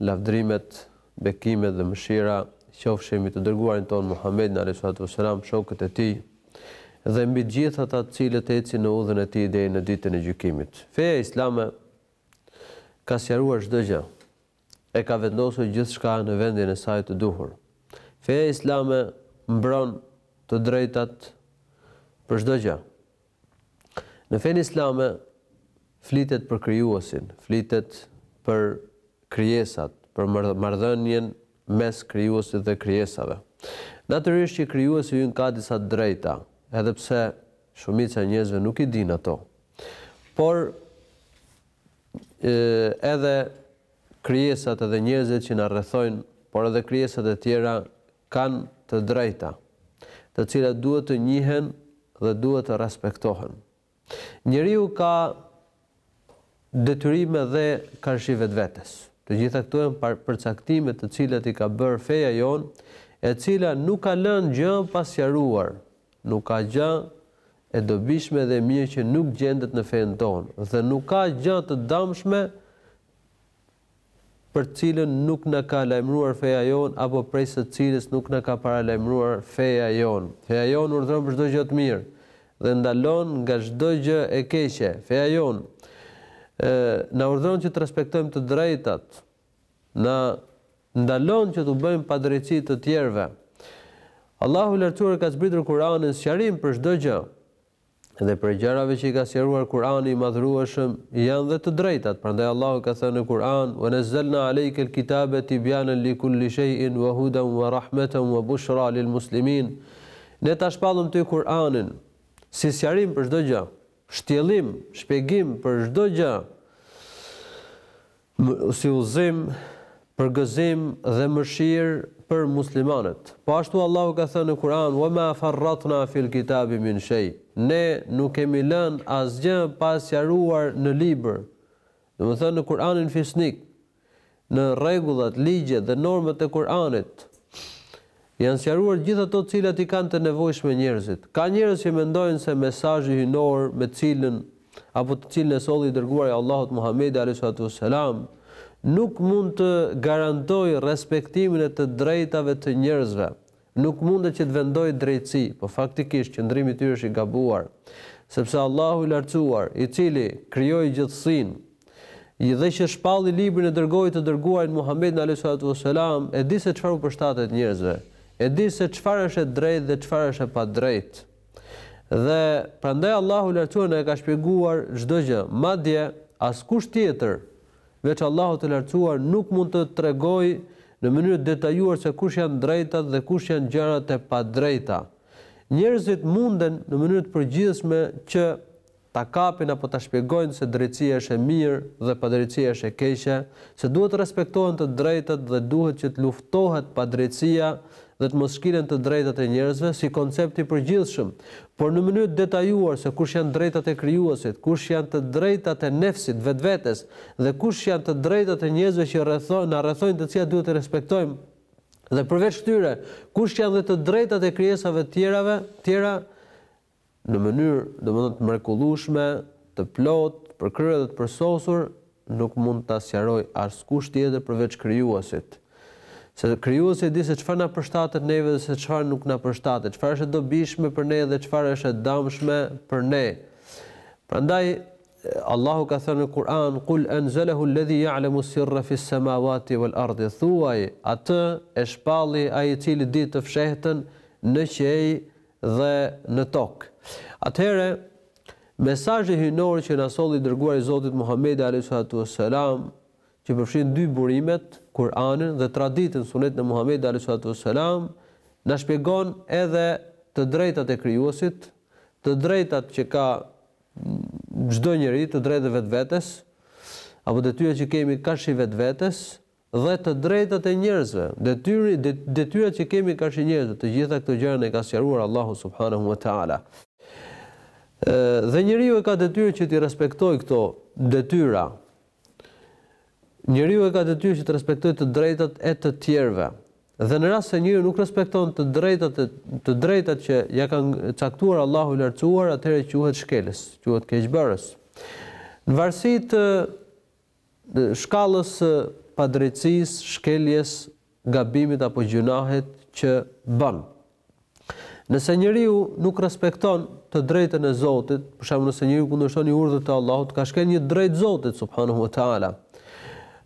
Lavdrimet, bekimet dhe mëshira qofshin mbi të Dërguarin tonë Muhammedin alejhisalatu vesselam, shokët e tij dhe mbi të gjithë ata të cilët ecin në udhën e tij deri në Ditën e Gjykimit. Feja islame ka sqaruar çdo gjë, e ka vendosur gjithçka në vendin e saj të duhur. Feja islame mbron të drejtat për çdo gjë. Në fenë islame flitet për Krijuesin, flitet për krijesat, për marrëdhënien mes Krijuesit dhe krijesave. Natyrisht që Krijuesi ynë ka disa t'drejta, edhe pse shumica e njerëzve nuk i dinë ato. Por edhe krijesat edhe njerëzit që na rrethojnë, por edhe krijesat e tjera kanë të drejta, të cilat duhet të njihen dhe duhet të respektohen. Njeriu ka detyrime dhe karshi vetvetes. Të gjitha këto janë përcaktime të cilat i ka bërë feja jonë, e cila nuk ka lënë gjë pa sqaruar. Nuk ka gjë e dobishme dhe mirë që nuk gjendet në fenë tonë dhe nuk ka gjë të dëmshme për të cilën nuk na ka lajmëruar feja jonë apo prej së cilës nuk na ka paralajmëruar feja jonë. Feja jonë urdhëron për çdo gjë të mirë dhe ndalon nga çdo gjë e keqe. Feja jonë na urdhëron që të respektojmë të drejtat, na ndalon që t'u bëjmë padrejtësi të tjerëve. Allahu i Lartësuar ka zbritur Kur'anin sqarim për çdo gjë. dhe prej gjërave që i ka sqaruar Kur'ani i Madhërueshëm janë dhe të drejtat, prandaj Allahu ka thënë në Kur'an, "Wa nazzalna 'alejke al-kitabe tibjanen li kulli shej'in wa hudan wa rahmatan wa bushra lil muslimin", Ne ta shpallëm ty Kur'anin si sqarim për çdo gjë, shtjellim, shpjegim për çdo gjë, si udhëzim, përgëzim dhe mëshirë për muslimanët. Po ashtu Allahu ka thënë në Kur'an, "Ma farratna fil kitabi min shej", Ne nuk kemi lënë asgjë pa sqaruar në Libër, domethënë në Kur'anin fisnik, në rregullat, ligjet dhe normat e Kur'anit, Janë sqaruar gjithë ato të cilat i kanë të nevojshme njerëzit. Ka njerëz që mendojnë se mesazhi hyjnor me cilën apo të cilin e solli i Dërguari i Allahut Muhamedi alejhi salatu ves selam nuk mund të garantojë respektimin e të drejtave të njerëzve, nuk mundet që të vendojë drejtësi, po faktikisht qëndrimi i tyre është i gabuar. Sepse Allahu i Lartësuar, i cili krijoi gjithësinë, Edhe që shpalli librin e dërgoi të dërguarin Muhammedin alejhi salatu ves selam, e di se çfarë u përshtatet njerëzve. E di se çfarë është e drejtë dhe çfarë është e padrejtë. Dhe, prandaj Allahu i Lartësuar na e ka shpjeguar çdo gjë. Madje, askush tjetër, veç Allahut të Lartësuar, nuk mund të tregojë në mënyrë të detajuar se kush janë drejtat dhe kush janë gjërat e padrejta. Njerëzit munden në mënyrë të përgjithshme që ta kapin apo ta shpjegojnë se drejtësia është e mirë dhe padrejtësia është e keqe, se duhet të respektohen të drejtat dhe duhet që të luftohet padrejtësia dhe të mos shkilen të drejtat e njerëzve si koncept i përgjithshëm, por në mënyrë të detajuar se kush janë drejtat e krijuesit, kush janë të drejtat e nefsit, vetvetes, dhe kush janë të drejtat e njerëzve që rrethojnë, na rrethojnë të cilat duhet të respektojmë, dhe përveç këtyre, kush janë dhe të drejtat e krijesave të tjera, në mënyrë, domethënë, të mrekullueshme, të plotë, të përkryer dhe të përsosur, nuk mund ta sqarojë askush tjetër përveç Krijuesit. Se Krijuesi e di se çfarë na përshtatet neve dhe se çfarë nuk na përshtatet, çfarë është e dobishme për ne dhe çfarë është e dëmshme për ne. Prandaj, Allahu ka thënë në Kur'an, Kul anzalehu alladhi ya'lamu sirra fis samawati wal ardi, Thuaj, Atë e shpalli Ai i cili di të fshehtën në qiej dhe në tokë. Atëherë, mesazhi hyjnor që na solli i Dërguari i Zotit Muhamedi alejhi salatu ue selam, që përfshin dy burimet, Kur'anin dhe traditën, Sunetin e Muhamedit alejhi salatu ue selam, na shpjegon edhe të drejtat e Krijuesit, të drejtat që ka çdo njeri, të drejtat e vetvetes, apo detyrat që kemi karshi vetvetes, Dhe të drejtat e njerëzve, dhe detyrat që kemi karshi njerëzve, të gjitha këto gjëra na ka sqaruar Allahu subhanahu wa taala. Dhe njeriu e ka detyrë që t'i respektojë këto detyra. Njeriu e ka detyrë që të respektojë të drejtat e të tjerëve. Dhe në rast se njeriu nuk respekton të drejtat, të drejtat që ja ka caktuar Allahu i lartësuar, atëherë quhet shkelës, quhet keqbërës. Në varësi të shkallës së padrejtësisë, shkeljes, gabimit apo gjynahit që bën. Nëse njeriu nuk respekton të drejtën e Zotit, për shembull nëse njeriu kundërshton një urdhër të Allahut, ka shkel një të drejtë të Zotit subhanehu ve teala.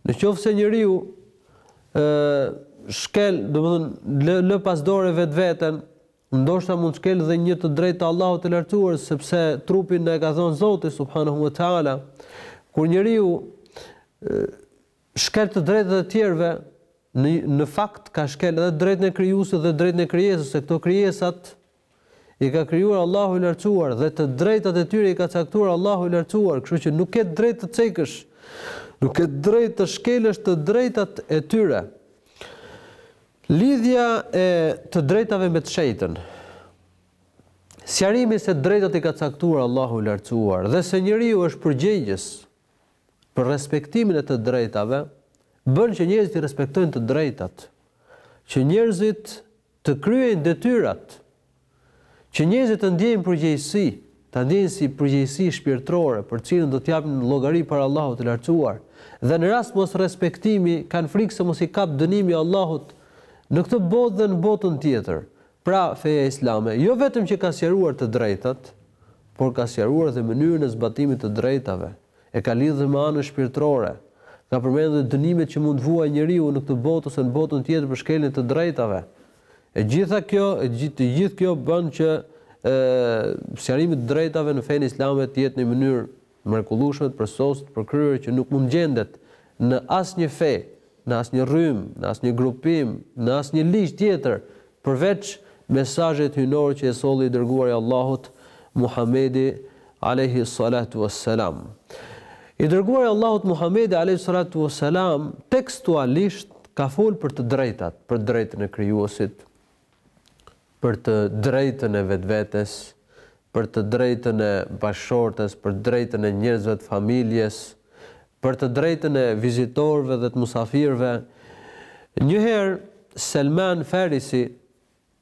Në qoftë se njeriu ë shkel, domethënë lë, lë pas dore vetveten, Ndoshta mund të shkelë dhe një të drejtë të Allahut të Lartësuar, sepse trupin na e ka dhënë Zoti subhanahu wa taala. Kur njeriu shkel të drejtat e tjerëve, në në fakt ka shkel edhe drejtën e krijuesit dhe drejtën e krijesës se këto krijesat i ka krijuar Allahu i lartësuar dhe të drejtat e tyre i ka caktuar Allahu i lartësuar, kështu që nuk ke drejt të cekësh, nuk ke drejt të shkelësh të drejtat e tyre. Lidhja e të drejtave me të shenjtën. Sqarimi se drejtat i ka caktuar Allahu i Lartësuar dhe se njeriu është përgjegjës për respektimin e të drejtave, bën që njerëzit i respektojnë të drejtat, që njerëzit të kryejnë detyrat Që njerëzit të ndjejnë përgjegjësi, ta ndjejnë si përgjegjësi shpirtërore për të cilën do të japin llogari para Allahut të Lartësuar, dhe në rast mosrespektimi kanë frikë se mos i kap dënimi i Allahut në këtë botë dhe në botën tjetër. Pra, feja islame jo vetëm që ka sqaruar të drejtat, por ka sqaruar dhe mënyrën e zbatimit të drejtave, e ka lidhur me anën shpirtërore, ka përmendur dënimet që mund të vuajë njeriu në këtë botë ose në botën tjetër për shkeljen e të drejtave. E gjitha kjo, e gjithë kjo bën që sqarimi i të drejtave në fenë islame të jetë në një mënyrë të mrekullueshme, të përsosur, të përkryer që nuk mund të gjendet në asnjë fe, në asnjë rrymë, në asnjë grupim, në asnjë ligj tjetër, përveç mesazhit hyjnor që e solli i Dërguari i Allahut, Muhamedi, alejhi salatu ue selam. I dërguari i Allahut Muhamedi alejhi salatu ue selam tekstualisht ka fol për të drejtat, për drejtën e Krijuesit, për të drejtën e vetvetes, për të drejtën e bashkëshortes, për drejtën e njerëzve të familjes, për të drejtën e vizitorëve dhe të musafirëve. Njëherë Selman Farisi,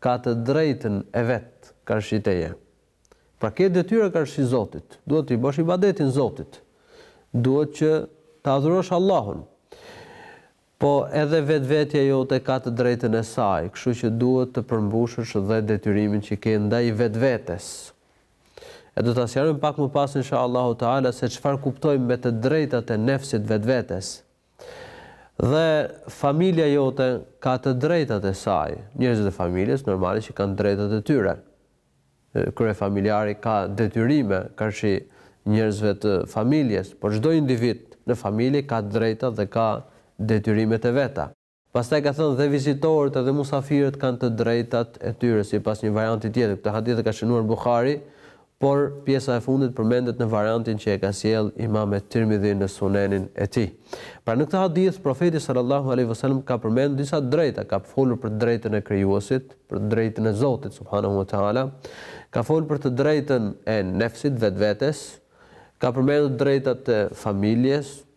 ka të drejtën e vet karshi teje. Pra ke detyra karshi Zotit, duhet t'i bësh ibadetin Zotit, duhet që ta adhurosh Allahun. Po edhe vetvetja jote ka të drejtën e saj, kështu që duhet të përmbushësh dhe detyrimin që ke ndaj vetvetes. E do ta sqarojmë pak më pas insha Allahu Teala se çfarë kuptojmë me të drejtat e nefsit vetvetes. Dhe familja jote ka të drejtat e saj. Njerëzit e familjes normalisht që kanë drejtat e tyre. Kryefamiljari ka detyrime karshi njerëzve të familjes, por çdo individ në familje ka drejta dhe ka detyrimet e veta. Pastaj ka thënë, Dhe vizitorët edhe musafirët kanë të drejtat e tyre, sipas një varianti tjetër. Këtë hadith e ka shënuar Buhari, por pjesa e fundit përmendet në variantin që e ka sjellë Imam et-Tirmidhi në Sunenin e tij. Pra në këtë hadith, Profeti sallallahu alejhi ve sellem ka përmendur disa të drejta, ka folur për të drejtën e Krijuesit, për të drejtën e Zotit subhanehu ve teala, ka folur për të drejtën e nefsit, vetvetes, ka përmendur të drejtat e familjes,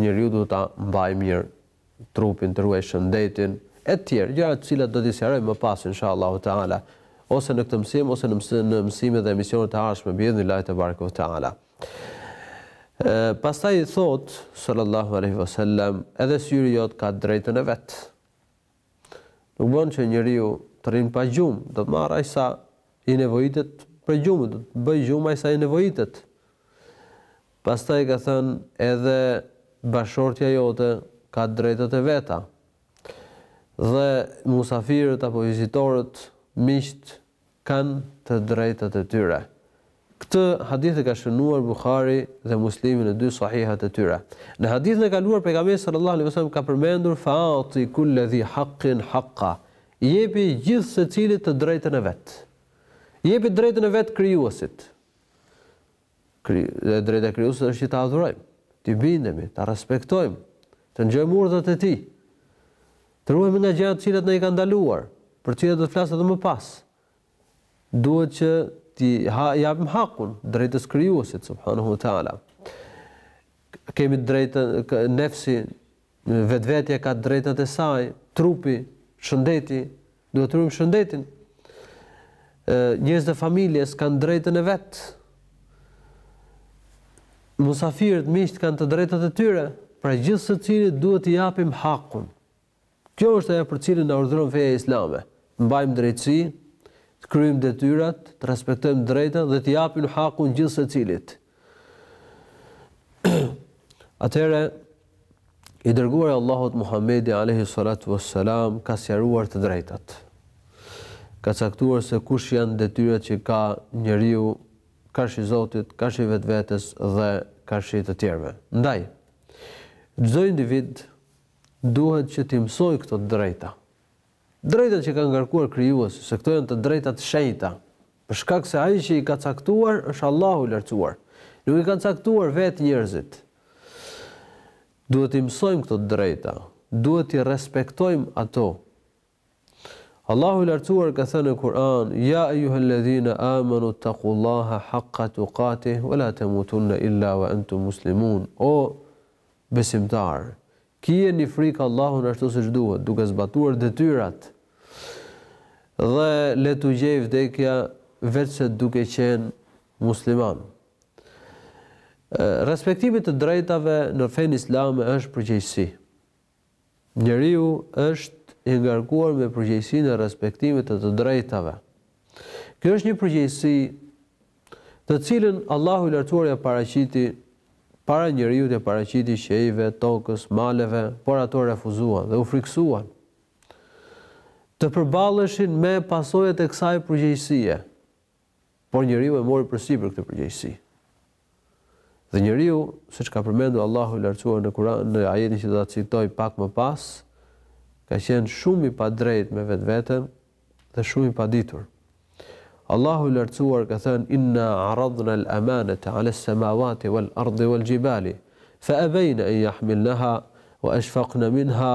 Njeriu duhet ta mbajë mirë trupin, të ruajë shëndetin, etj. Gjëra të cilat do t'i sqarojmë më pas inshallahu teala, ose në këtë mësim, ose në mësimet dhe emisionet e ardhshme biidhnillahi tebareke ve teala. Pastaj thotë, sallallahu alejhi ve sellem, Edhe syri jot ka të drejtën e vet. Nuk bën që njeriu të rrijë pa gjumë, do të marrë aq sa i nevojitet prej gjumit, do të bëjë gjum aq sa i nevojitet. Pastaj ka thënë edhe bashortja jote ka të drejtat e veta. Dhe musafirët apo vizitorët, miqtë, kanë të drejtat e tyre. Këtë hadith e ka shënuar Buhari dhe Muslimi në dy Sahihat e tyre. Në hadithin e kaluar pejgamberi sallallahu alejhi wasallam ka përmendur fa'ati kulla dhi haqqin haqqa, jepi gjithsecilit të drejtën e vet. Jepi drejtën e vet krijuesit. E drejta e Krijuesit është që ta adhurojmë, t'i bindemi, ta respektojmë, të ngjojmë urdhrat e Tij, të ruhemi nga gjërat të cilat na i ka ndaluar, për të cilat do të flas edhe më pas. Duhet që t'i japim hakun drejtës Krijuesit subhanuhu teala. Kemi të drejtë nefsi Vetvetja ka të drejtat e saj, trupi, shëndeti, duhet të ruajmë shëndetin. Njerëzit e familjes kanë të drejtën e vet. Musafirët, miqtë kanë të drejtat e tyre, pra gjithsecilit duhet t'i japim hakun. Kjo është ajo për cilën na urdhëron feja islame, të mbajmë drejtësi, të kryejmë detyrat, të respektojmë drejtat dhe të japim hakun gjithsecilit. Atëherë I dërguari i Allahut Muhamedi alejhi salatu ves selam ka sqaruar të drejtat. Ka caktuar se kush janë detyrat që ka njeriu karshi Zotit, karshi vetvetes dhe karshi të tjerëve. Ndaj, çdo individ duhet që t'i mësojë këto të drejta. Drejtat që ka ngarkuar Krijuesi, se këto janë të drejta të shenjta, për shkak se ai që i ka caktuar është Allahu i Lartësuar. Nuk i kanë caktuar vetë njerëzit. Duhet t'i mësojmë këto të drejta, duhet t'i respektojmë ato. Allahu i Lartësuar ka thënë në Kur'an: "Ya eyyuhalladhina amanu ittaqullaha haqqa tuqatih wa la tamutunna illa wa antum muslimun." O besimtarë, Kijeni frikë Allahun ashtu siç duhet, duke zbatuar detyrat, dhe le t'u gjejë vdekja veçse duke qenë musliman. Respektimi i të drejtave në fenë islame është përgjegjësi. Njeriu është i ngarkuar me përgjegjësinë e respektimit të të drejtave. Kjo është një përgjegjësi të cilën Allahu i Lartësuar ja paraqiti para njeriut ja paraqiti qiejve, tokës, maleve, por ato refuzuan dhe u frikësuan të përballeshin me pasojat e kësaj përgjegjësie. Por njeriu e mori përsipër këtë përgjegjësi. Dhe njeriu, siç ka përmendur Allahu i Lartësuar në Kur'an në ajetin që do ta citoj pak më pas, ka qenë shumë i padrejtë me vetveten dhe shumë i paditur. Allahu i Lartësuar ka thënë inna aradna al-amanata 'ala as-samawati wal-ardi wal-jibali fa abayna an yahmilnaha wa ashfaqna minha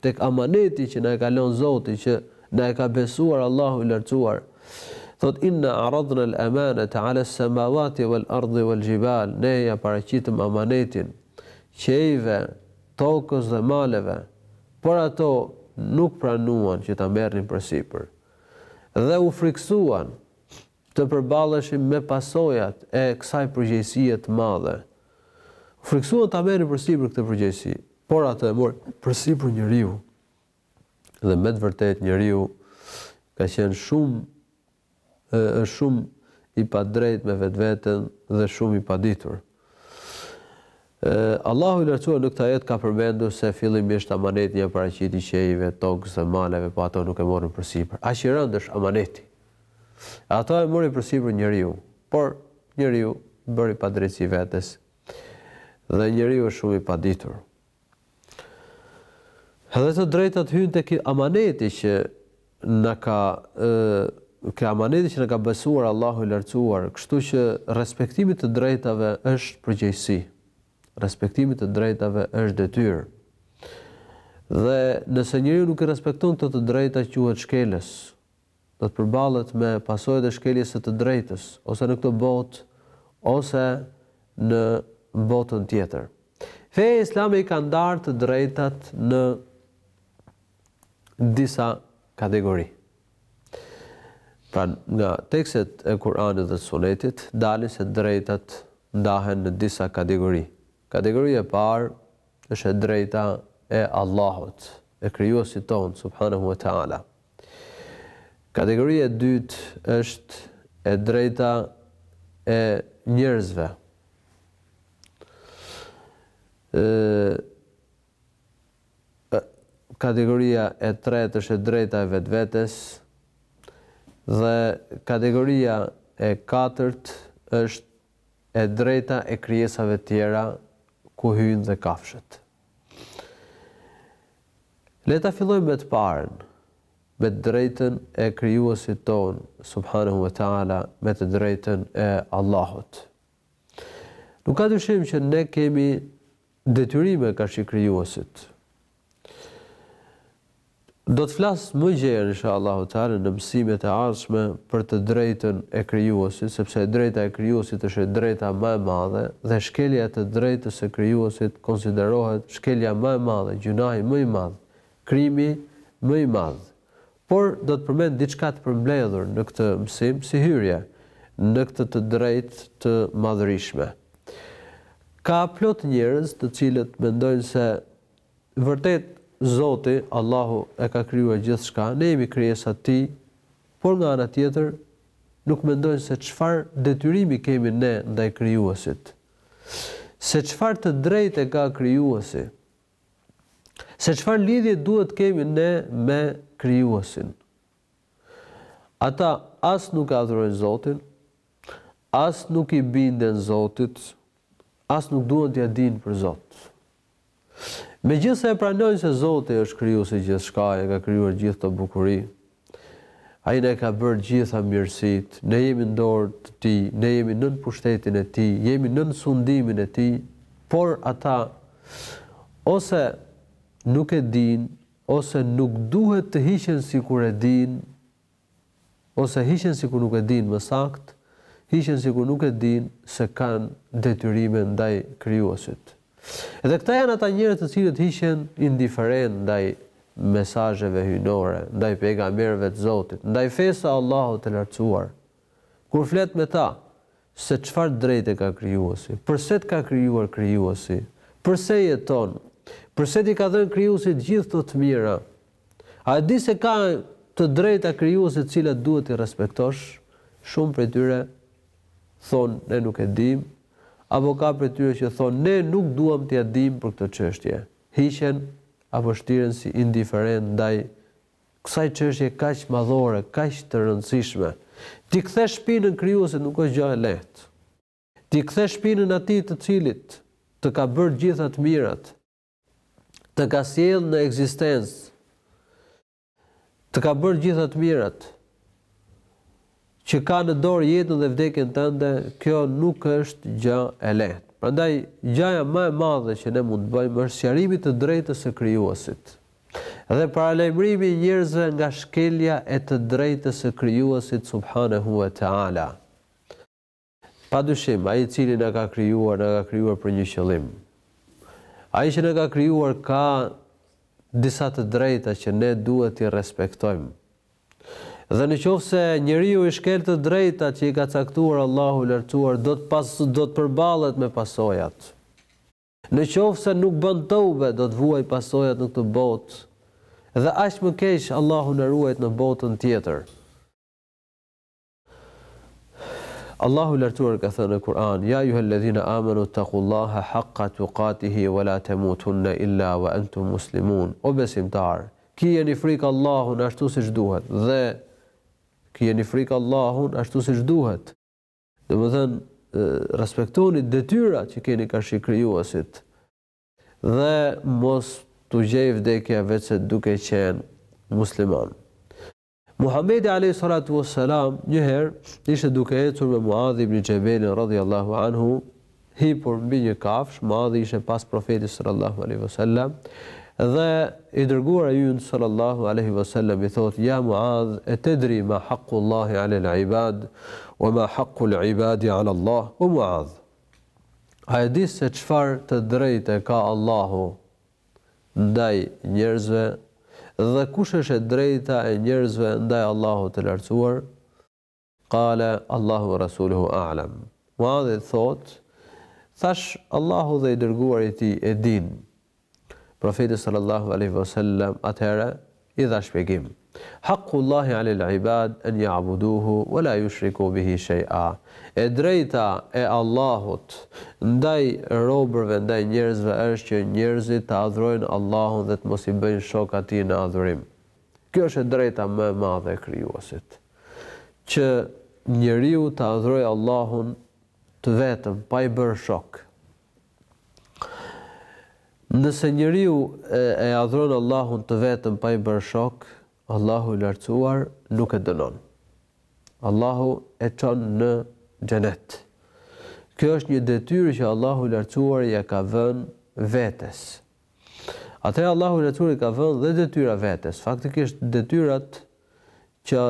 tek amaneti që na e ka lënë Zoti që na e ka besuar Allahu i Lartësuar thotë inna aradna al amanata ala as samawati wal ardi wal jibal ne ja paraqitëm amanetin qiejve tokës dhe maleve por ato nuk pranuan që ta merrnin përsipër dhe u frikësuan të përballeshin me pasojat e kësaj përgjegjësie të madhe. U frikësuan ta merrnin përsipër këtë përgjegjësi, por atë e mori përsipër njeriu. Dhe me të vërtetë njeriu ka qenë shumë është shumë i padrejtë me vetveten dhe shumë i paditur. Allahu i Lartësuar në këtë ajet ka përmendur se fillimisht amanetin ia paraqiti qiejve, tokës dhe maleve, po ato nuk e morën përsipër. Aq i rëndë është amaneti. E atë e mori përsipër njeriu, por njeriu i bëri padrejtësi vetes dhe njeriu është shumë i paditur. Edhe të drejtat hyjnë tek amaneti që na ka tek amaneti që na ka besuar Allahu i Lartësuar, kështu që respektimi i të drejtave është përgjegjësi. Respektimi i të drejtave është detyrë. Dhe nëse njeriu nuk i respekton këto të drejta quhet shkelës. do të përballet me pasojat e shkeljes së të drejtës, ose në këtë botë, ose në botën tjetër. Feja islame i ka ndarë të drejtat në disa kategori. Pra nga tekstet e Kur'anit dhe Sunetit dalin se të drejtat ndahen në disa kategori. Kategoria e parë është e drejta e Allahut, e krijuesit tonë subhanahu wa ta'ala. Kategoria e dytë është e drejta e njerëzve. Ë Kategoria e tretë është e drejta e vetvetes dhe kategoria e katërt është e drejta e krijesave tjera ku hyjnë dhe kafshët. Le ta fillojmë me të parën, me të drejtën e Krijuesit tonë, subhanahu wa taala, me të drejtën e Allahut. Nuk ka dyshim që ne kemi detyrime karshi Krijuesit. Do të flas më gjerë inshallah taala në mësimet e ardhshme për të drejtën e krijuesit, sepse e drejta e krijuesit është e drejta më e madhe dhe shkelja e të drejtës së krijuesit konsiderohet shkelja më e madhe, gjynahi më i madh, krimi më i madh. Por do të përmend diçka të përmbledhur në këtë mësim si hyrje në këtë të drejtë të madhërishme. Ka plot njerëz të cilët mendojnë se vërtet Zoti, Allahu e ka krijuar gjithçka, ne jemi krijesa të tij, por nga ana tjetër nuk mendojnë se çfarë detyrimi kemi ne ndaj krijuesit. se çfarë të drejte ka Krijuesi, se çfarë lidhje duhet të kemi ne me Krijuesin. Ata as nuk e adhurojnë Zotin, as nuk i binden Zotit, as nuk duan t'ia dinë për Zot. Megjithëse e pranojnë se Zoti është Krijuesi i gjithçkaje, e ka krijuar gjithë këto bukuri, Ai na i ka bërë gjitha mirësitë, ne jemi në dorë të Tij, ne jemi nën pushtetin e Tij, jemi nën sundimin e Tij, por ata ose nuk e dinë, ose nuk duhet të hiqen sikur e dinë, Ose hiqen sikur nuk e dinë, më saktë, hiqen sikur nuk e dinë se kanë detyrime ndaj Krijuesit. Dhe këta janë ata njerëz të cilët hiqen indiferentë ndaj mesazheve hyjnore, ndaj pejgamberëve të Zotit, ndaj fesë së Allahut të Lartësuar. Kur flet me ta, se çfarë drejte ka Krijuesi, përse të ka krijuar Krijuesi, përse jeton, përse t'i ka dhënë Krijuesi të gjithë këto të mira, A e di se ka të drejta Krijuesi të cilat duhet t'i respektosh? Shumë prej tyre thonë ne nuk e dimë, apo ka prej tyre që thonë ne nuk duam t'ia dimë për këto çështje. Hiqen apo shtiren si indiferentë ndaj kësaj çështje kaq madhore, kaq të rëndësishme. T'i kthesh shpinën Krijuesit nuk është gjë e lehtë. T'i kthesh shpinën Atij të Cilit të ka bërë gjitha të mirat. të ka sjellë në ekzistencë, të ka bërë gjitha të mirat, që ka në dorë jetën dhe vdekjen tënde, kjo nuk është gjë e lehtë. Prandaj gjëja më e madhe që ne mund të bëjmë është sqarimi i të drejtës së krijuesit. Dhe paralajmërimi i njerëzve nga shkelja e të drejtës së krijuesit subhanahu wa taala. Pa dyshim, Ai i Cili na ka krijuar, na ka krijuar për një qëllim. Ai që na ka krijuar ka disa të drejta që ne duhet t'i respektojmë. Dhe në qoftë se njeriu i shkel të drejtat që i ka caktuar Allahu i Lartësuar, do të pas, do të përballet me pasojat. Në qoftë se nuk bën tobe, do të vuajë pasojat në këtë botë dhe aq më keq, Allahu na ruajt, në botën tjetër. Allahu i Lartësuar ka thënë në Kur'an: "Ya ayyuhallazina amanu ittaqullaha haqqa tuqatihi wa la tamutunna illa wa antum muslimun", O besimtarë, kijeni frikë Allahun ashtu siç duhet dhe, kijeni frikë Allahun ashtu siç duhet, domethënë respektoni detyrat që keni karshi Krijuesit dhe mos t'u gjejë vdekja veçse duke qenë muslimanë. Muhamedi alejhi salatu ves selam një herë ishte duke ecur me Muadh ibn Xhebelin radhiyallahu anhu hipur mbi një kafshë, Muadhi ishte pas Profetit sallallahu alejhi ve sellem dhe i dërguari ynë sallallahu alejhi ve sellem i thotë ja Muadh e tedri ma haqqu Allahi ala al-ibad wa ma haqqu al-ibadi ala Allah o Muadh a e di se çfarë të drejte ka Allahu ndaj njerëzve dhe kush është e drejta e njerëzve ndaj Allahut të Lartësuar? Qale Allahu wa Rasuluhu a'lam. Muadhi thotë, Thashë, Allahu dhe i Dërguari i Tij e dinë. Profeti sallallahu alejhi wasallam atëherë i dha shpjegim, Hakku Allahi ale l'ibad en ja'buduhu wa la jushriku bihi shej'a, E drejta e Allahut ndaj robërve, ndaj njerëzve është që njerëzit të adhurojnë Allahun dhe të mos i bëjnë shok Atij në adhurim. Kjo është e drejta më e madhe e Krijuesit, që njeriu të adhurojë Allahun të vetëm, pa i bërë shok. Nëse njeriu e adhuron Allahun të vetëm pa i bërë shok, Allahu i Lartësuar nuk e dënon. Allahu e çon në Xhenet. Kjo është një detyrë që Allahu i Lartësuar ia ka vënë vetes. Atëherë Allahu i Lartësuar i ka vënë dhe detyra vetes. Faktikisht detyrat që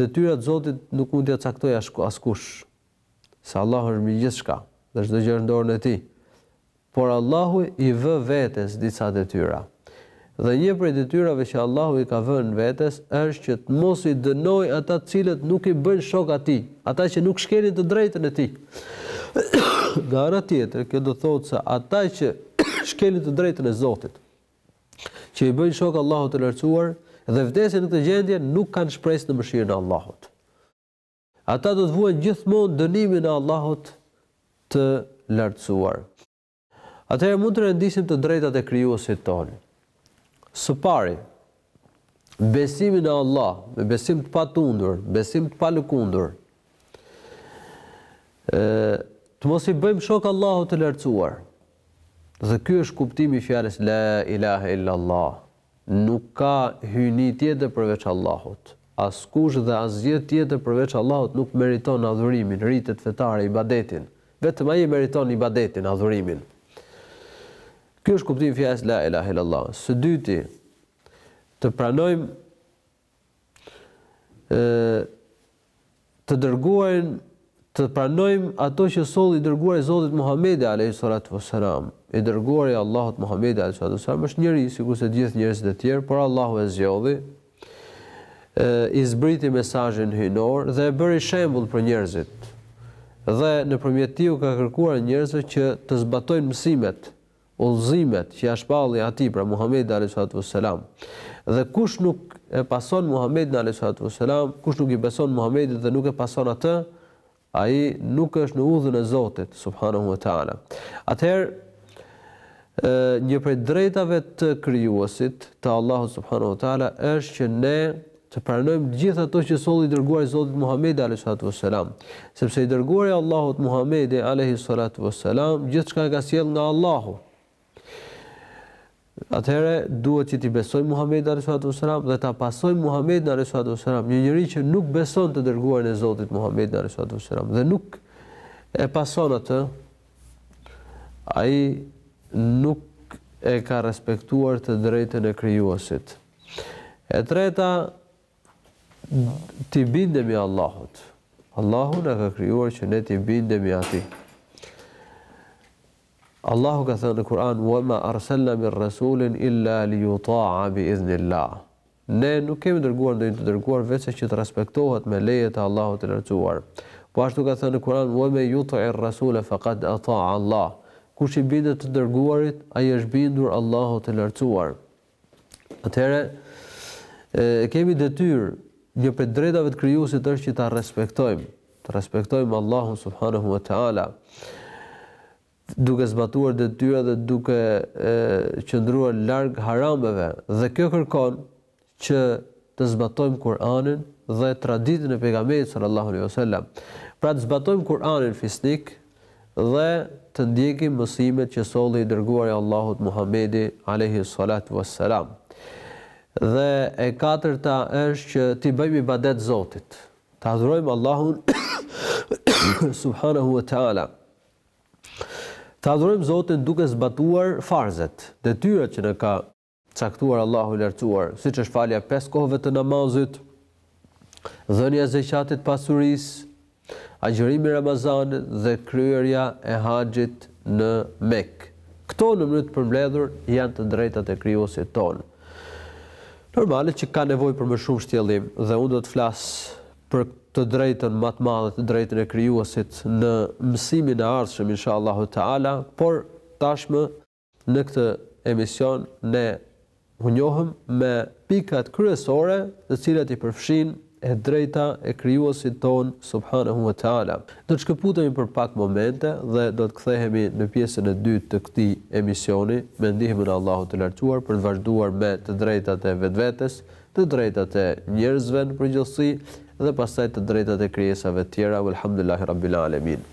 detyrat Zotit nuk mund t'ia caktojë askush. se Allahu është mbi gjithçka dhe çdo gjë është në dorën e Tij. Por Allahu i vë vetes disa detyra. Dhe një prej detyrave që Allahu i ka vënë vetes është që të mos i dënojë ata të cilët nuk i bëjnë shok Atij, ata që nuk shkelin të drejtën e Tij. Nga ana tjetër, kjo do të thotë se ata që shkelin të drejtën e Zotit, që i bëjnë shok Allahut të Lartësuar dhe vdesin në këtë gjendje, nuk kanë shpresë në mëshirën e Allahut. Ata do të vuajnë gjithmonë dënimin e Allahut të Lartësuar. Atëherë mund të rendisim të drejtat e Krijuesit tonë. Së pari, besimi në Allah, me besim të patundur, besim të palëkundur. Ë të mos i bëjmë shok Allahut të Lartësuar. Dhe ky është kuptimi i fjalës la ilaha illa Allah. Nuk ka hyjni tjetër përveç Allahut. Askush dhe asgjë tjetër përveç Allahut nuk meriton adhurimin, ritet fetare, ibadetin. Vetëm Ai e meriton ibadetin, adhurimin. Ky është kuptimi i fjalës La ilahe illallah. Së dyti, të pranojmë e, të dërguarin të pranojmë ato që solli i dërguari i Zotit Muhamedi alayhi salatu wasalam. I dërguari i Allahut Muhamedi alayhi salatu wasalam është njeri sikurse gjithë njerëzit e tjerë, por Allahu e zgjodhi e i zbriti mesazhin hyjnor dhe e bëri shembull për njerëzit. Dhe nëpërmjet tij u ka kërkuar njerëzve që të zbatojnë mësimet udhëzimet që ia shpalli atij, pra Muhamedit alejhi salatu ves selam. Dhe kush nuk e pason Muhamedin alejhi salatu ves selam, kush nuk i beson Muhamedit dhe nuk e pason atë, ai nuk është në udhën e Zotit, subhanahu wa ta'ala. Atëherë, një prej drejtave të Krijuesit, të Allahut subhanahu wa ta'ala, është që ne Të pranojmë të gjithë ato që solli i Dërguari i Zotit Muhamedi alejhi salatu ves selam, sepse i Dërguari i Allahut Muhamedi alejhi salatu ves selam gjithçka e ka sjellë nga Allahu. Atëherë duhet që t'i besojmë Muhamedit alejhi salatu ves selam dhe ta pasojmë Muhamedin alejhi salatu ves selam, një njeri që nuk beson të Dërguarin e Zotit Muhamedin alejhi salatu ves selam dhe nuk e pason atë, ai nuk e ka respektuar të drejtën e krijuesit. E treta, t'i bindemi Allahut. Allahu na ka krijuar që ne t'i bindemi Atij. Allahu ka thënë në Kur'an, wa ma arselna min rasulin illa li juta'a bi idhni llah. Ne nuk kemi dërguar ndonjë të dërguar veçse që të respektohet me lejen e Allahut të lartësuar. Po ashtu ka thënë në Kur'an, wa men juti'i rasule faqad ata'a Allah. Kush i bindet të dërguarit, ai i është bindur Allahut të lartësuar. Atëherë e kemi detyrë një prej drejtave të krijuesit është që ta respektojmë, të respektojmë Allahun subhanahu wa taala duke zbatuar detyra dhe duke qëndruar larg harameve dhe kjo kërkon që të zbatojmë Kur'anin dhe traditën e pejgamberit sallallahu alaihi wasallam. Pra të zbatojmë Kur'anin fisnik, Dhe të ndjekim mësimet që solli i Dërguari i Allahut Muhamedi alejhi ssalatu ue sselam. Dhe e katërta është që t'i bëjmë ibadet Zotit, të adhurojmë Allahun subhanehu ue teala. Të adhurojmë Zotin duke zbatuar farzet, detyrat që na ka. caktuar Allahu i Lartësuar, siç është falja e pesë kohëve të namazit, dhënia e zeqatit të pasurisë, agjërimi i Ramazanit dhe kryerja e haxhit në Mekë. Këto në mënyrë të përmbledhur janë të drejtat e Krijuesit tonë. Normale që ka nevojë për më shumë shtjellim dhe unë do të flas për të drejtën më të madhe, të drejtën e Krijuesit në mësimin e ardhshëm inshallahu teala, por tashmë Në këtë emision ne u njohëm me pikat kryesore të cilat i përfshin e drejta e Krijuesit tonë subhanehu ve teala. Do të shkëputemi për pak momente dhe do të kthehemi në pjesën e dytë të këtij emisioni me ndihmën e Allahut të Lartësuar për të vazhduar me të drejtat e vetvetes, të drejtat e njerëzve në përgjithësi dhe pastaj të drejtat e krijesave të tjera, Velhamdulillahirabbilalemin.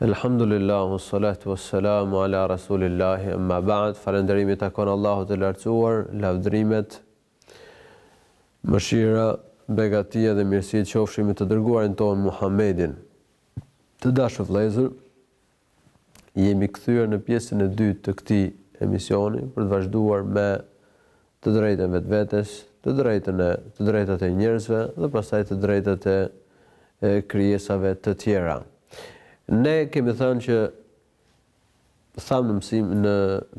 Elhamdulillahi uessalatu uesselamu ala Rasulillahi emma ba'd falënderimi i takon Allahut të lartësuar lavdrimet mëshira begatia dhe mirësitë qofshin me të dërguarin tonë Muhammedin të dashur vëllezër jemi kthyer në pjesën e dytë të këtij emisioni për të vazhduar me të drejtën vetvetes, të drejtën e të drejtat e njerëzve dhe pastaj të drejtat e krijesave të tjera. Ne kemi thënë që thamë në mësim në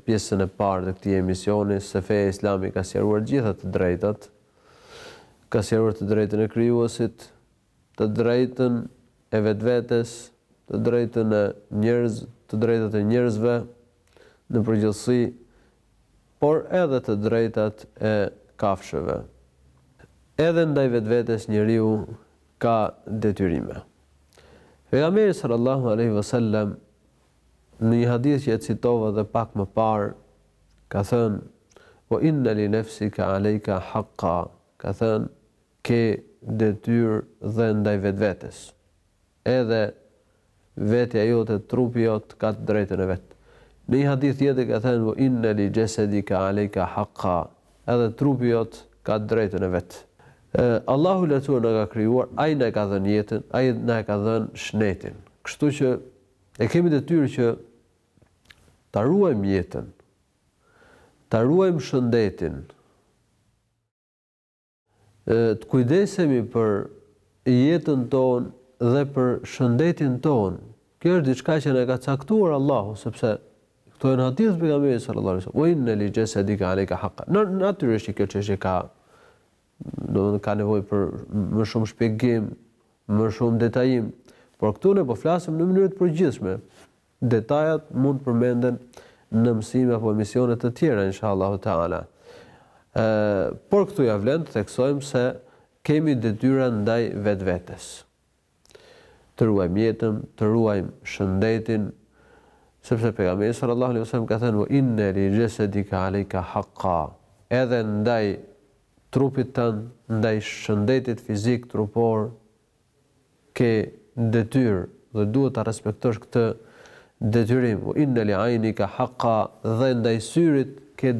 pjesën e parë të këtij emisioni se feja islami ka sqaruar gjitha të drejtat, ka sqaruar të drejtën e krijuesit, të drejtën e vetvetes, të drejtën e njerëz, të drejtat e njerëzve në përgjithësi por edhe të drejtat e kafshëve. Edhe ndaj vetvetes njeriu ka detyrime. Pejgamberi sallallahu alejhi ve sellem në një hadith që e citova edhe pak më parë ka thënë wa inna li nafsika alejka haqqa, ka thënë ke detyrë dhe ndaj vetvetes. edhe vetja jote, trupi jot ka të drejtën e vet. Në një hadith tjetër ka thënë, "Inna li jasadika alejka haqqa", Edhe trupi jot ka të drejtën e vet. Allahu i Lartësuar na ka krijuar, Ai na e ka dhënë jetën, Ai na e ka dhënë shnetin. Kështu që e kemi detyrë që ta ruajmë jetën, ta ruajmë shëndetin, Të kujdesemi për jetën tonë dhe për shëndetin tonë. Kjo është diçka që na e ka caktuar Allahu, sepse këto janë hadithe të pejgamberit sallallahu alaihi wasallam. Inna li jasadika alejka haqqa. Natyrisht që kjo çështje ka do të ka nevojë për më shumë shpjegim, më shumë detajim, por këtu ne po flasim në mënyrë të përgjithshme Detajat mund përmenden në mësime apo emisione të tjera inshallahu teala. Por këtu ja vlen të theksojmë se kemi detyra ndaj vetvetes. Të ruajmë jetën, të ruajmë shëndetin, sepse pejgamberi sallallahu alejhi ve sellem ka thënë wa inna li jasadika alejka haqqa. Edhe ndaj trupit tënd, ndaj shëndetit fizik trupor ke detyrë dhe duhet ta respektosh këtë detyrim, wa inna li aynika haqqa, dhe ndaj syrit ke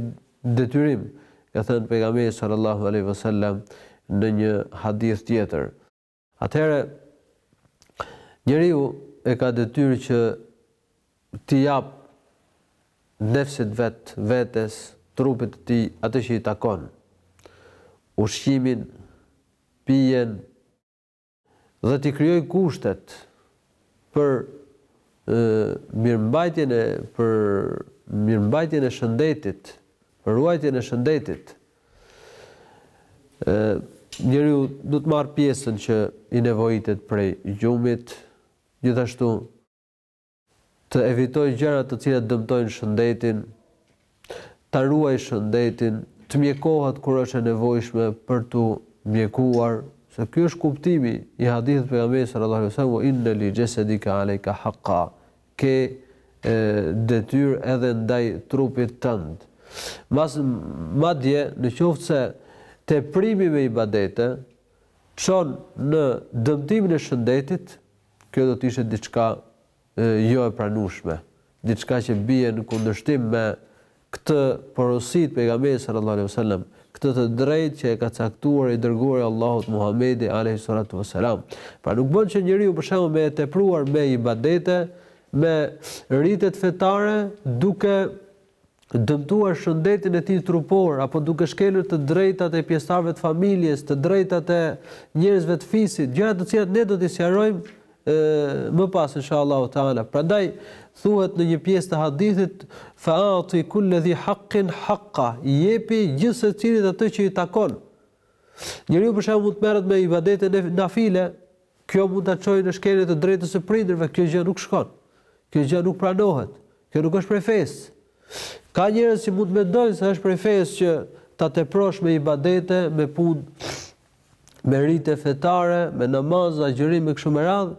detyrim, ka thënë Pejgamberi sallallahu alejhi ve sellem në një hadith tjetër. Atëherë njeriu e ka detyrë që t'i japë nefsit vet, vetes, trupit të tij, atë që i takon, ushqimin, pijen dhe t'i krijojë kushtet për mirëmbajtjen e për mirëmbajtjen e shëndetit, për ruajtjen e shëndetit. Njeriu do të marrë pjesën që i nevojitet prej gjumit, gjithashtu të evitojë gjëra të cilat dëmtojnë shëndetin, ta ruajë shëndetin, të mjekohet kur është e nevojshme për t'u mjekuar, se ky është kuptimi i hadithit të pejgamberit sallallahu alejhi ve sellem, "Wa inna li jesedika alejka hakka", ke detyrë edhe ndaj trupit tënd. Mas, madje në qoftë se teprimi me ibadete çon në dëmtimin e shëndetit, Kjo do të ishte diçka jo e pranueshme, diçka që bie në kundërshtim me këtë porosi të Pejgamberit sallallahu alejhi ve sellem, këtë të drejtë që e ka caktuar i Dërguari i Allahut Muhamedi alejhi salatu ve selam. Pra nuk bën që njeriu për shembull me e tepruar me ibadete, me ritet fetare, duke dëmtuar shëndetin e tij trupor apo duke shkelur të drejtat e pjesëtarëve të familjes, të drejtat e njerëzve të fisit, gjëra të cilat ne do t'i sqarojmë më pas inshallahu taala. Prandaj thuhet në një pjesë të hadithit fa'ati kulla dhi haqqin haqqa, jepi gjithsecilit atë që i takon. Njeriu për shembull mund të merret me ibadete nafile, kjo mund ta çojë në shkelje të drejtës së prindërve, kjo gjë nuk shkon. Kjo gjë nuk pranohet. Kjo nuk është prej fesë. Ka njerëz që mund të mendojnë se është prej fesë që ta teprosh me ibadete, me punë, me rite fetare, me namaz, agjërim e kështu me radhë,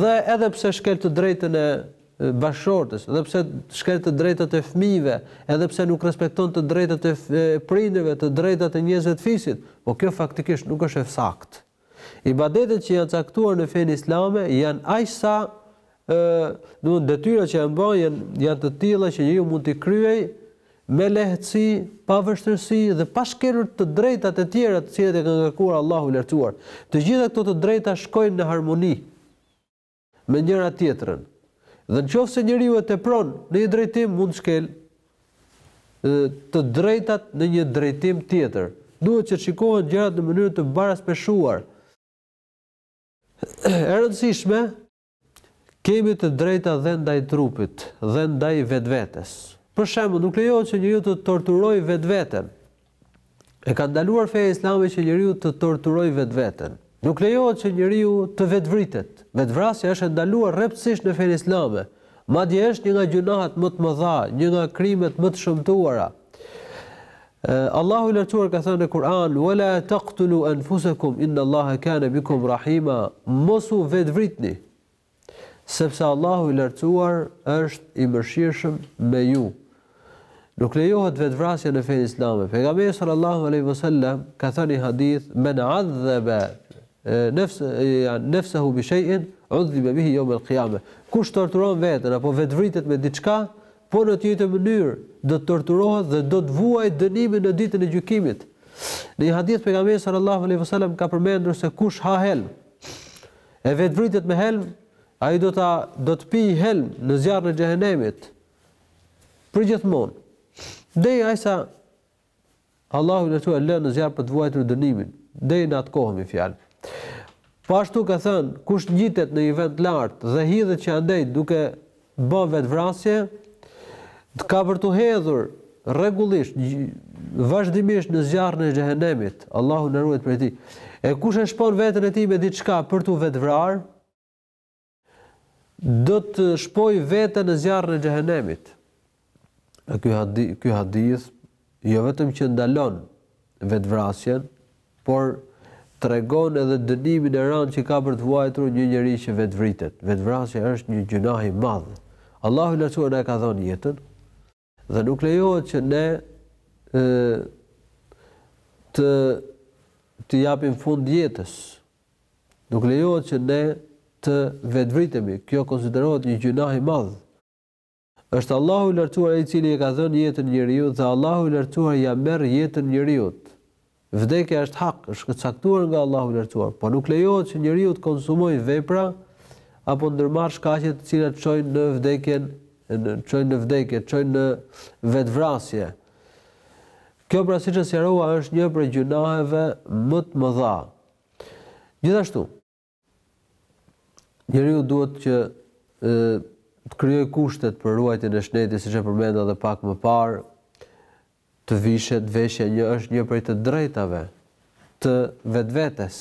dhe edhe pse shkel të drejtën e bashkëshortes, edhe pse shkel të drejtat e fëmijëve, edhe pse nuk respekton të drejtat e prindërve, të drejtat e njerëzve të fisit, po kjo faktikisht nuk është e saktë. Ibadetet që janë caktuar në fenë islame janë aq sa ë, do të detyrat që janë bën janë janë të tilla që njeriu mund t'i kryej me lehtësi, pa vështirësi dhe pa shkelur të drejtat e tjera të cilat i ka kërkuar Allahu i lartësuar. Të gjitha këto të drejta shkojnë në harmoni. me njëra tjetrën. Dhe në qoftë se njeriu e tepron në një drejtim mund të shkelë të drejtat në një drejtim tjetër. Duhet që të shikohet gjërat në mënyrë të baraspeshuar. E rëndësishme, kemi të drejta dhe ndaj trupit dhe ndaj vetvetes. Për shembull, nuk lejohet që njeriu të torturojë vetveten. E ka ndaluar feja islame që njeriu të torturojë vetveten. Nuk lejohet që njeriu të vetëvritet. Vetëvrasja është e ndaluar rreptësisht në fenë islame. Madje është një nga gjynahet më të mëdha, një nga krimet më të shëmtuara. Allahu i Lartësuar ka thënë në Kur'an: "Wa la taqtulu anfusakum inna Allaha kana bikum rahima." Mos u vetëvritni. Sepse Allahu i Lartësuar është i Mëshirshëm me ju. Nuk lejohet vetëvrasja në fenë islame. Pejgamberi sallallahu alaihi wasallam ka thënë në një hadith: "Men adhaba nafs nafsahu bi shay'in udhiba bihi yawm al-qiyamah." Kush torturon veten apo vetëvritet me diçka, po në të njëjtën mënyrë do të torturohet dhe do të vuajë dënimin në ditën e gjykimit. Në një hadith pejgamberi sallallahu alaihi wasallam ka përmendur se kush ha helm E vetëvritet me helm, ai do të, do të pijë helm në zjarrin e xhehenemit. Përgjithmonë. Deri aq sa Allahu do ta lërë në zjarr për të vuajtur dënimin, deri në atë kohë me një fjalë. Po ashtu ka thënë, kush ngjitet në një vend të lartë dhe hidhet që andej duke bërë vetëvrasje, ka për t'u hedhur rregullisht vazhdimisht në zjarrin e xhehenemit, Allahu na ruajt prej tij. E kush e shpon veten e tij me diçka për t'u vetëvrarë, do të shpojë veten në zjarrin e xhehenemit. E ky hadith, ky hadith jo vetëm që ndalon vetvrasjen, por tregon edhe dënimin e rëndë që ka për të vuajtur një njeri që vetvritet. Vetvrasja është një gjynah i madh. Allahu i lartësuar na e ka dhënë jetën dhe nuk lejohet që ne ë t t'i japim fund jetës. Nuk lejohet që ne të vetvritemi. Kjo konsiderohet një gjynah i madh. Është Allahu i Lartësuar ai i cili i ka dhënë jetën njeriut dhe Allahu i Lartësuar ia merr jetën njeriut. Vdekja është hak, është e caktuar nga Allahu i Lartësuar, por nuk lejohet që njeriu të konsumojë vepra apo ndërmarrë shkaqe të cilat çojnë në vdekjen, çojnë në vdekje, çojnë në vetvrasje. Kjo pra siç e sqarova është një prej gjynaheve më të mëdha. Gjithashtu, Njeriu duhet që ë të krijojë kushtet për ruajtjen e shëndetit, siç e përmenda edhe pak më parë, të vishet, veshja një është një prej të drejtave të vetvetes.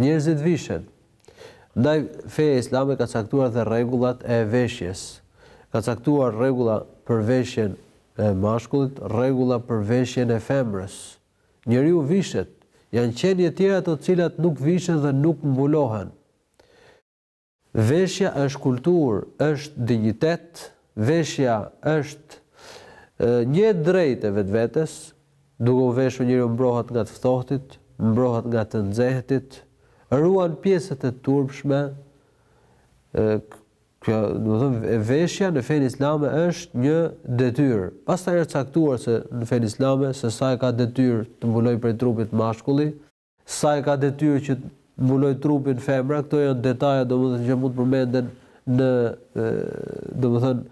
Njerëzit vishen. Ndaj feja islame ka caktuar dhe rregullat e veshjes. Ka caktuar rregulla për veshjen e mashkullit, rregulla për veshjen e femrës. Njeriu vishet. Janë qenie tjera të cilat nuk vishen dhe nuk mbulohen. Veshja është kulturë, është dinjitet, veshja është një e drejtë e vetvetes, duke u veshur njeriu mbrohet nga të ftohtit, mbrohet nga të nxehtit, ruan pjesët e turpshme, Kjo, domethënë veshja në fenë islame është një detyrë. Pastaj është caktuar se në fenë islame se sa e ka detyrë të mbulojë prej trupit mashkulli, sa e ka detyrë që të mbulojë trupin femra, këto janë detaje domethënë që mund të përmenden në domethënë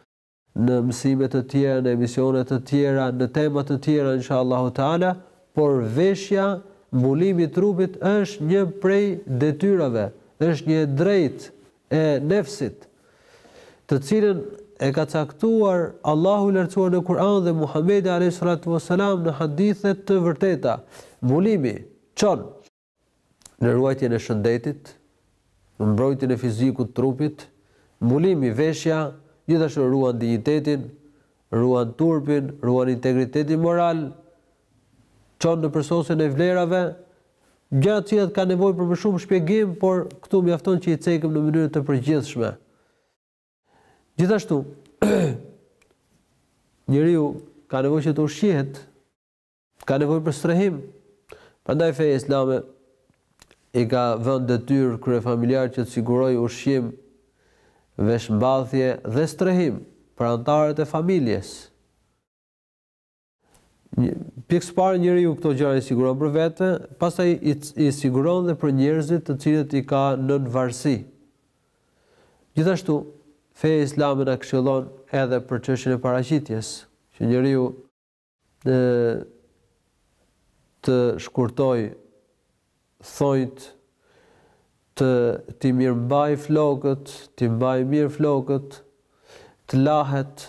në mësime të tjera, në emisione të tjera, në tema të tjera inshallahu teala, por veshja, mbulimi i trupit është një prej detyrave, është një e drejtë e nefsit, të cilën e ka caktuar Allahu i Lartësuar në Kur'an dhe Muhamedi alejhi salatu ues-selam në hadithe të vërteta. Mbulimi çon në ruajtjen e shëndetit, në mbrojtjen e fizikut, trupit, mbulimi, veshja, gjithashtu ruan dinjitetin, ruan turpin, ruan integritetin moral, çon në përsosjen e vlerave, gjëra të cilat kanë nevojë për më shumë shpjegim, por këtu mjafton që i cekëm në mënyrë të përgjithshme. Gjithashtu, njeriu ka nevojë që të ushqehet, Ka nevojë për strehim. Prandaj feja islame i ka vënë detyrë kryefamiljarit që të sigurojë ushqim, veshmbathje dhe strehim për anëtarët e familjes. Pikë së pari njeriu këto gjëra i siguron për vete, pastaj i, i siguron dhe për njerëzit të cilët i ka nën varësi. Gjithashtu, feja islame na këshillon edhe për çështjen e paraqitjes, që njeriu Të shkurtojë thonjtë, t'i mirëmbajë flokët, t'i mbajë mirë flokët, të lahet,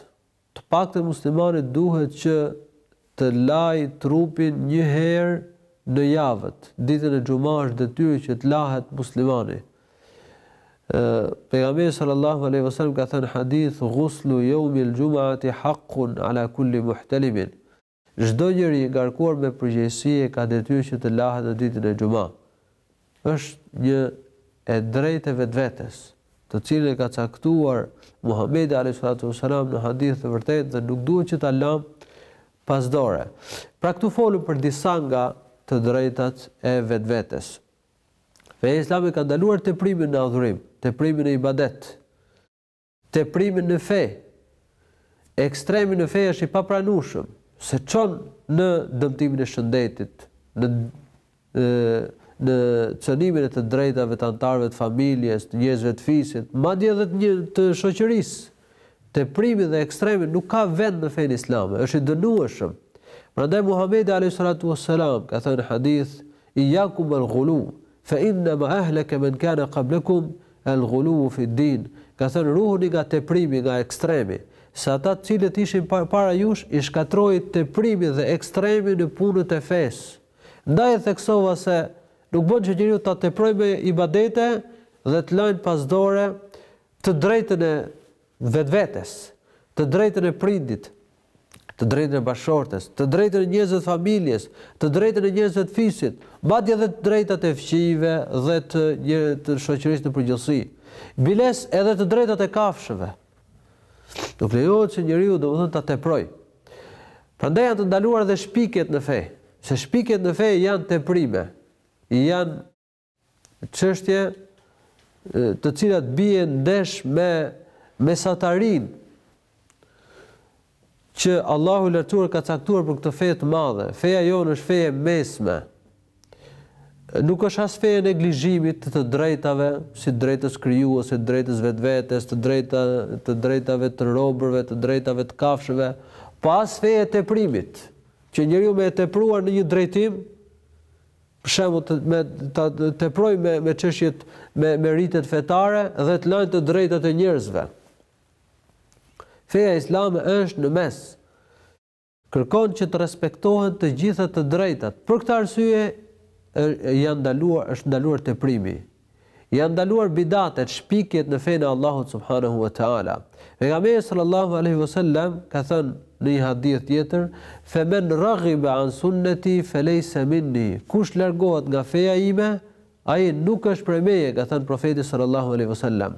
të paktën muslimani duhet që të lajë trupin një herë në javë, ditën e xhuma është detyrë që të lahet muslimani. Pejgamberi sallallahu alejhi ve sellem ka thënë hadith ghuslu yawmi al-jum'ati haqqun ala kulli muhtalimin. Çdo njeri i ngarkuar me përgjegjësi e ka detyrë që të lahet në ditën e xhuma. Është një e drejtë e vetvetes, të cilën e ka caktuar Muhamedi alejhi salatu ve selam në hadith të vërtetë dhe nuk duhet që ta lëmë pas dore. Pra këtu folëm për disa nga të drejtat e vetvetes. Feja islame ka ndaluar teprimin në adhurim, teprimin në ibadet, teprimin në fe. Ekstremi në fe është i papranueshëm, se çon në dëmtimin e shëndetit, në në cënimin e të drejtave të anëtarëve të familjes, të njerëzve të fisit, madje edhe të shoqërisë. Teprimi dhe ekstremi nuk ka vend në fenë islame, është i dënueshëm. Prandaj Muhamedi alayhi salatu wassalam ka thënë hadith Iyyakum wal ghulu, fa innama ahlaka men kana qablakum al ghulu fi ddin, ka thënë ruhuni nga teprimi, nga ekstremi, se ata të cilët ishin para jush i shkatërroi teprimi dhe ekstremi në punët e fesë. Ndaj e theksova se nuk bën që njeriu ta teprojë me ibadete dhe të lërë pas dore të drejtën e vetvetes, të drejtën e prindit, të drejtën e bashkëshortes, të drejtën e njerëzve të familjes, të drejtën e njerëzve të fisit, madje edhe të drejtat e fqinjëve dhe të të shoqërisë në përgjithësi, biles edhe të drejtat e kafshëve. Nuk lejohet që njeriu domethënë ta teprojë. Prandaj janë të ndaluara dhe shpikjet në fe, se shpikjet në fe janë teprime, janë çështje të cilat bien ndesh me mesataren që Allahu i lartësuar ka caktuar për këtë fe të madhe. Feja jonë është fe e mesme. Nuk është as fe e neglizhimit të të drejtave, si të drejtës së Krijuesit, si të drejtës së vetvetes, të drejta të drejtave të robërve, të drejtave të kafshëve, pa po as fe e teprimit, që njeriu me e tepruar në një drejtim për shembull të me ta teprojë me me çështjet me me ritet fetare dhe të lajnë të drejtat e njerëzve. Feja islame është në mes. Kërkon që të respektohen të gjitha të drejtat. Për këtë arsye janë ndaluar është ndaluar teprimi. Janë ndaluar bidatet, shpikjet në fenë e Allahut subhanehu ve teala. Pejgamberi sallallahu alaihi wasallam ka thënë në një hadith tjetër, "Fe men raghiba an sunneti felejse minni", kush largohet nga feja ime, ai nuk është prej meje, ka thënë Profeti sallallahu alaihi wasallam.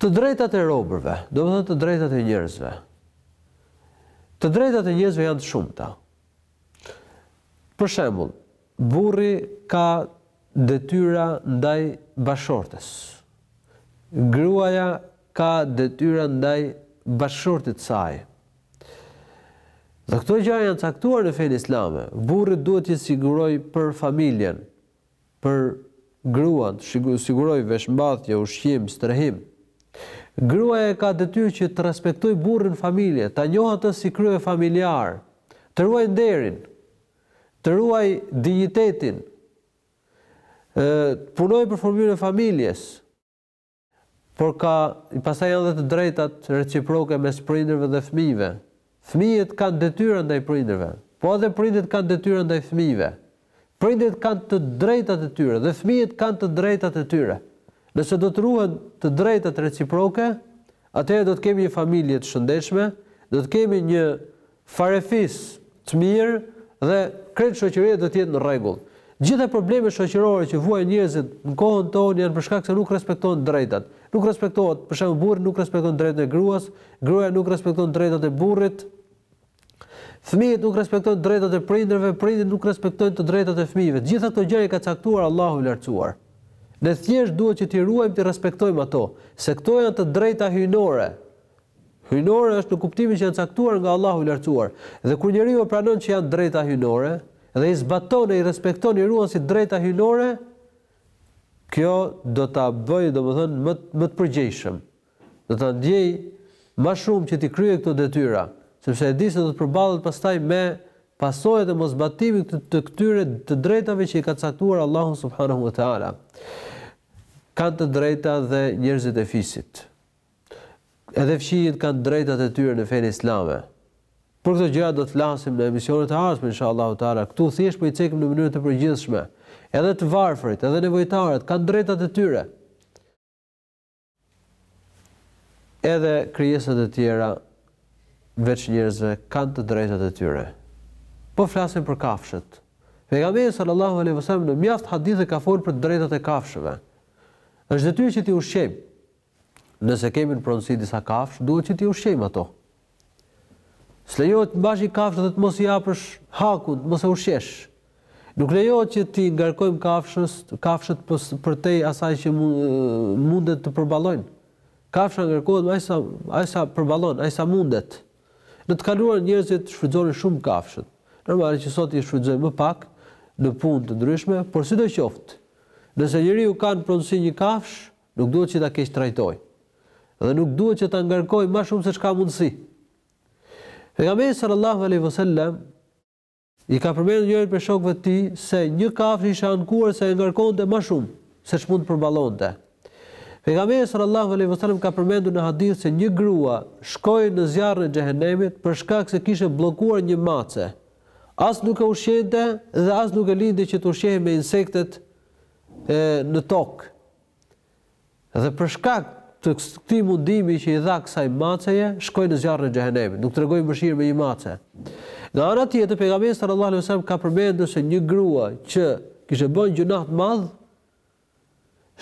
Të drejtat e robërve, domethënë të drejtat e njerëzve. Të drejtat e njerëzve janë të shumta. Për shembull, burri ka detyra ndaj bashkëshortes. Gruaja ka detyra ndaj bashkëshortit të saj. Dhe këto gjëra janë caktuar në fenë islame. Burri duhet të sigurojë për familjen, Për gruan, të sigurojë veshmbathje, ushqim, strehim. Gruaja e ka detyrë që të respektojë burrin në familje, ta njohë atë si kryefamiljar, të ruajë nderin, të ruajë dinjitetin, të punojë për formimin e familjes. Por ka, pastaj janë dhe të drejtat reciproke mes prindërve dhe fëmijëve. Fëmijët kanë detyra ndaj prindërve, po edhe prindërit kanë detyra ndaj fëmijëve. Prindërit kanë të drejtat e tyre dhe fëmijët kanë të drejtat e tyre. Nëse do të ruhen të drejtat reciproke, atëherë do të kemi një familje të shëndetshme, do të kemi një Farefis të mirë dhe krejt shoqëria do të jetë në rregull. Gjithë problemet shoqërore që vuajnë njerëzit në kohën tonë janë për shkak se nuk respektohen të drejtat. Nuk respektohet, për shembull burri nuk respekton të drejtat e gruas, gruaja nuk respekton të drejtat e burrit, fëmijët nuk respektojnë të drejtat e prindërve, prindërit nuk respektojnë të drejtat e fëmijëve. Të gjitha këto gjëra i ka caktuar Allahu i Lartësuar. Ne thjesht duhet që t'i ruajmë, t'i respektojmë ato, se këto janë të drejta hyjnore, Hyjnore është në kuptimin që janë caktuar nga Allahu i Lartësuar, dhe kur njeriu e pranon që janë të drejta hyjnore, dhe i zbaton e i respekton i ruan si të drejta hyjnore, kjo do ta bëjë domethënë më, më të përgjegjshëm, do ta ndjejë ma shumë që t'i kryejë këto detyra, sepse e di se do të përballet pastaj me pasojat e moszbatimit të këtyre të drejtave që i ka caktuar Allahu subhanehu ve teala. Kanë të drejta dhe njerëzit e fisit. Edhe fqinjët kanë drejtat e tyre në fenë islame. Për këto gjëra do të flasim në emisionet e ardhshme inshallahu teala. Këtu thjesht po i cekim në mënyrë të përgjithshme. Edhe të varfërit, edhe nevojtarët kanë drejtat e tyre. Edhe krijesat e tjera veç njerëzve kanë të drejtat e tyre. Po flasim për kafshët. Pejgamberi sallallahu alaihi wasallam në mjaft hadithe ka folur për drejtat e kafshëve. Është detyrë që t'i ushqejmë. Nëse kemi në pronësi disa kafshë, duhet që t'i ushqejmë ato. S'lejohet të mbash një kafshë dhe të mos i japësh hakun, të mos e ushqesh. Nuk lejohet që t'i ngarkojmë kafshës, kafshët përtej asaj që mundet të përballojnë. Kafsha ngarkohet aq sa aq sa përballon, aq sa mundet. Në të kaluarën njerëzit shfrytëzonin shumë kafshët. Normalisht që sot i shfrytëzojmë më pak në punë të ndryshme, por sidoqoftë, nëse njeriu ka në pronësi një kafshë, Nuk duhet që ta keqtrajtojë. Dhe nuk duhet që ta ngarkojë ma shumë se ç'ka mundësi. Pejgamberi sallallahu alaihi wasallam i ka përmendur njërit prej shokëve të tij se një kafshë ishte ankuar se e ngarkonte ma shumë se ç'mund të përballonte. Pejgamberi sallallahu alaihi wasallam ka përmendur në hadith se një grua shkoi në zjarrin e xhehenemit për shkak se kishte bllokuar një mace. As nuk e ushqente dhe as nuk e linte që të ushqehej me insektet e në tokë. Dhe për shkak të këtij mundimi që i dha kësaj maceje, shkoi në zjarrin e xhehenemit. Nuk tregoi mëshirë me një mace. Nga ana tjetër pejgamberi sallallahu alajhi wasallam ka përmendur se një grua që kishte bën gjunah të madh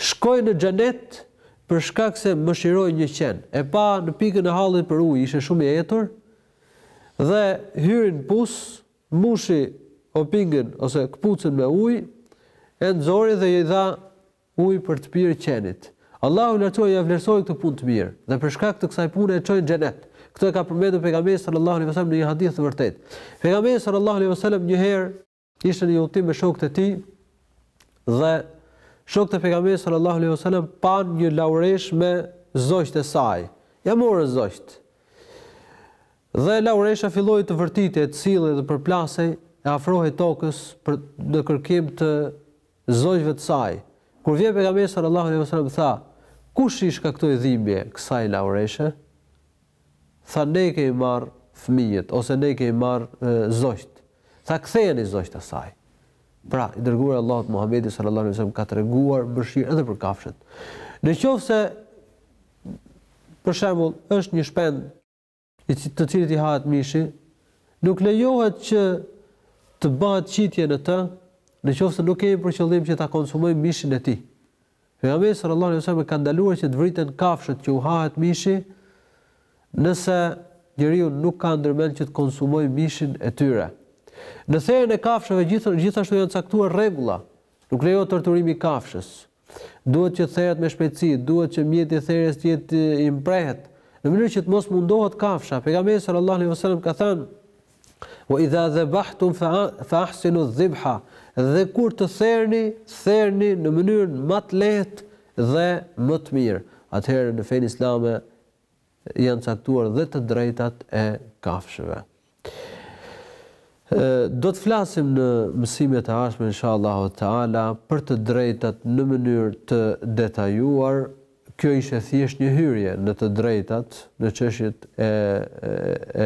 shkoi në xhenet për shkak se mëshiroi një qen. E pa në pikën e hallit për ujë, ishte shumë i etur dhe hyri në pus Mbushi opingën ose këpucën me ujë, e nxori dhe i dha ujë për të pirë qenit. Allahu i Lartësuar ia vlerësoi këtë punë të mirë, dhe për shkak të kësaj pune e çoi në xhenet. Këtë e ka përmendur Pejgamberi sallallahu alejhi ve sellem në një hadith të vërtetë. Pejgamberi sallallahu alejhi ve sellem një herë ishte në një udhëtim me shokët e tij dhe shokët e Pejgamberit sallallahu alejhi ve sellem panë një laureshë me zogjtë e saj. Ia morën zogjtë. Dhe lauresha filloi të vërtitej, të sillej dhe përplasej, e afrohej tokës për në kërkim të zogjve të saj. Kur vjen Pejgamberi sallallahu alaihi wasallam tha, Kush i shkaktoi dhimbje kësaj laureshe? Tha ne i kemi marrë fëmijët ose ne i kemi marrë zogjtë. Tha kthejeni zogjtë asaj. Pra, i dërguari i Allahut Muhamedi sallallahu alaihi wasallam ka treguar mëshirë edhe për kafshët. Në qoftë se për shembull është një shpend i të cilit i hahet mishi, nuk lejohet që të bëhet qitje në të, në qoftë se nuk kemi për qëllim që ta konsumojmë mishin e tij. Pejgamberi sallallahu alaihi wasallam ka ndaluar që të vriten kafshët që u hahet mishi, nëse njeriu nuk ka ndërmend që të konsumojë mishin e tyre. Në therjen e kafshëve gjithashtu janë caktuar rregulla. Nuk lejohet torturimi i kafshës, Duhet që të theret me shpejtësi, duhet që mjeti therës të jetë i mprehtë, në mënyrë që të mos mundohet kafsha. Pejgamberi sallallahu alaihi wasallam ka thënë: "Wa idha dhabhtum fa ahsinu dhibha." Dhe kur të therni, therni në mënyrën më të lehtë dhe më të mirë. Atëherë në fenë islame janë caktuar dhe të drejtat e kafshëve. Do të flasim në mësimet e ardhshme inshallahu teala për të drejtat në mënyrë të detajuar. Kjo ishte thjesht një hyrje në të drejtat, në çështjet e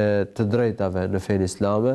e të drejtave në fenë islame,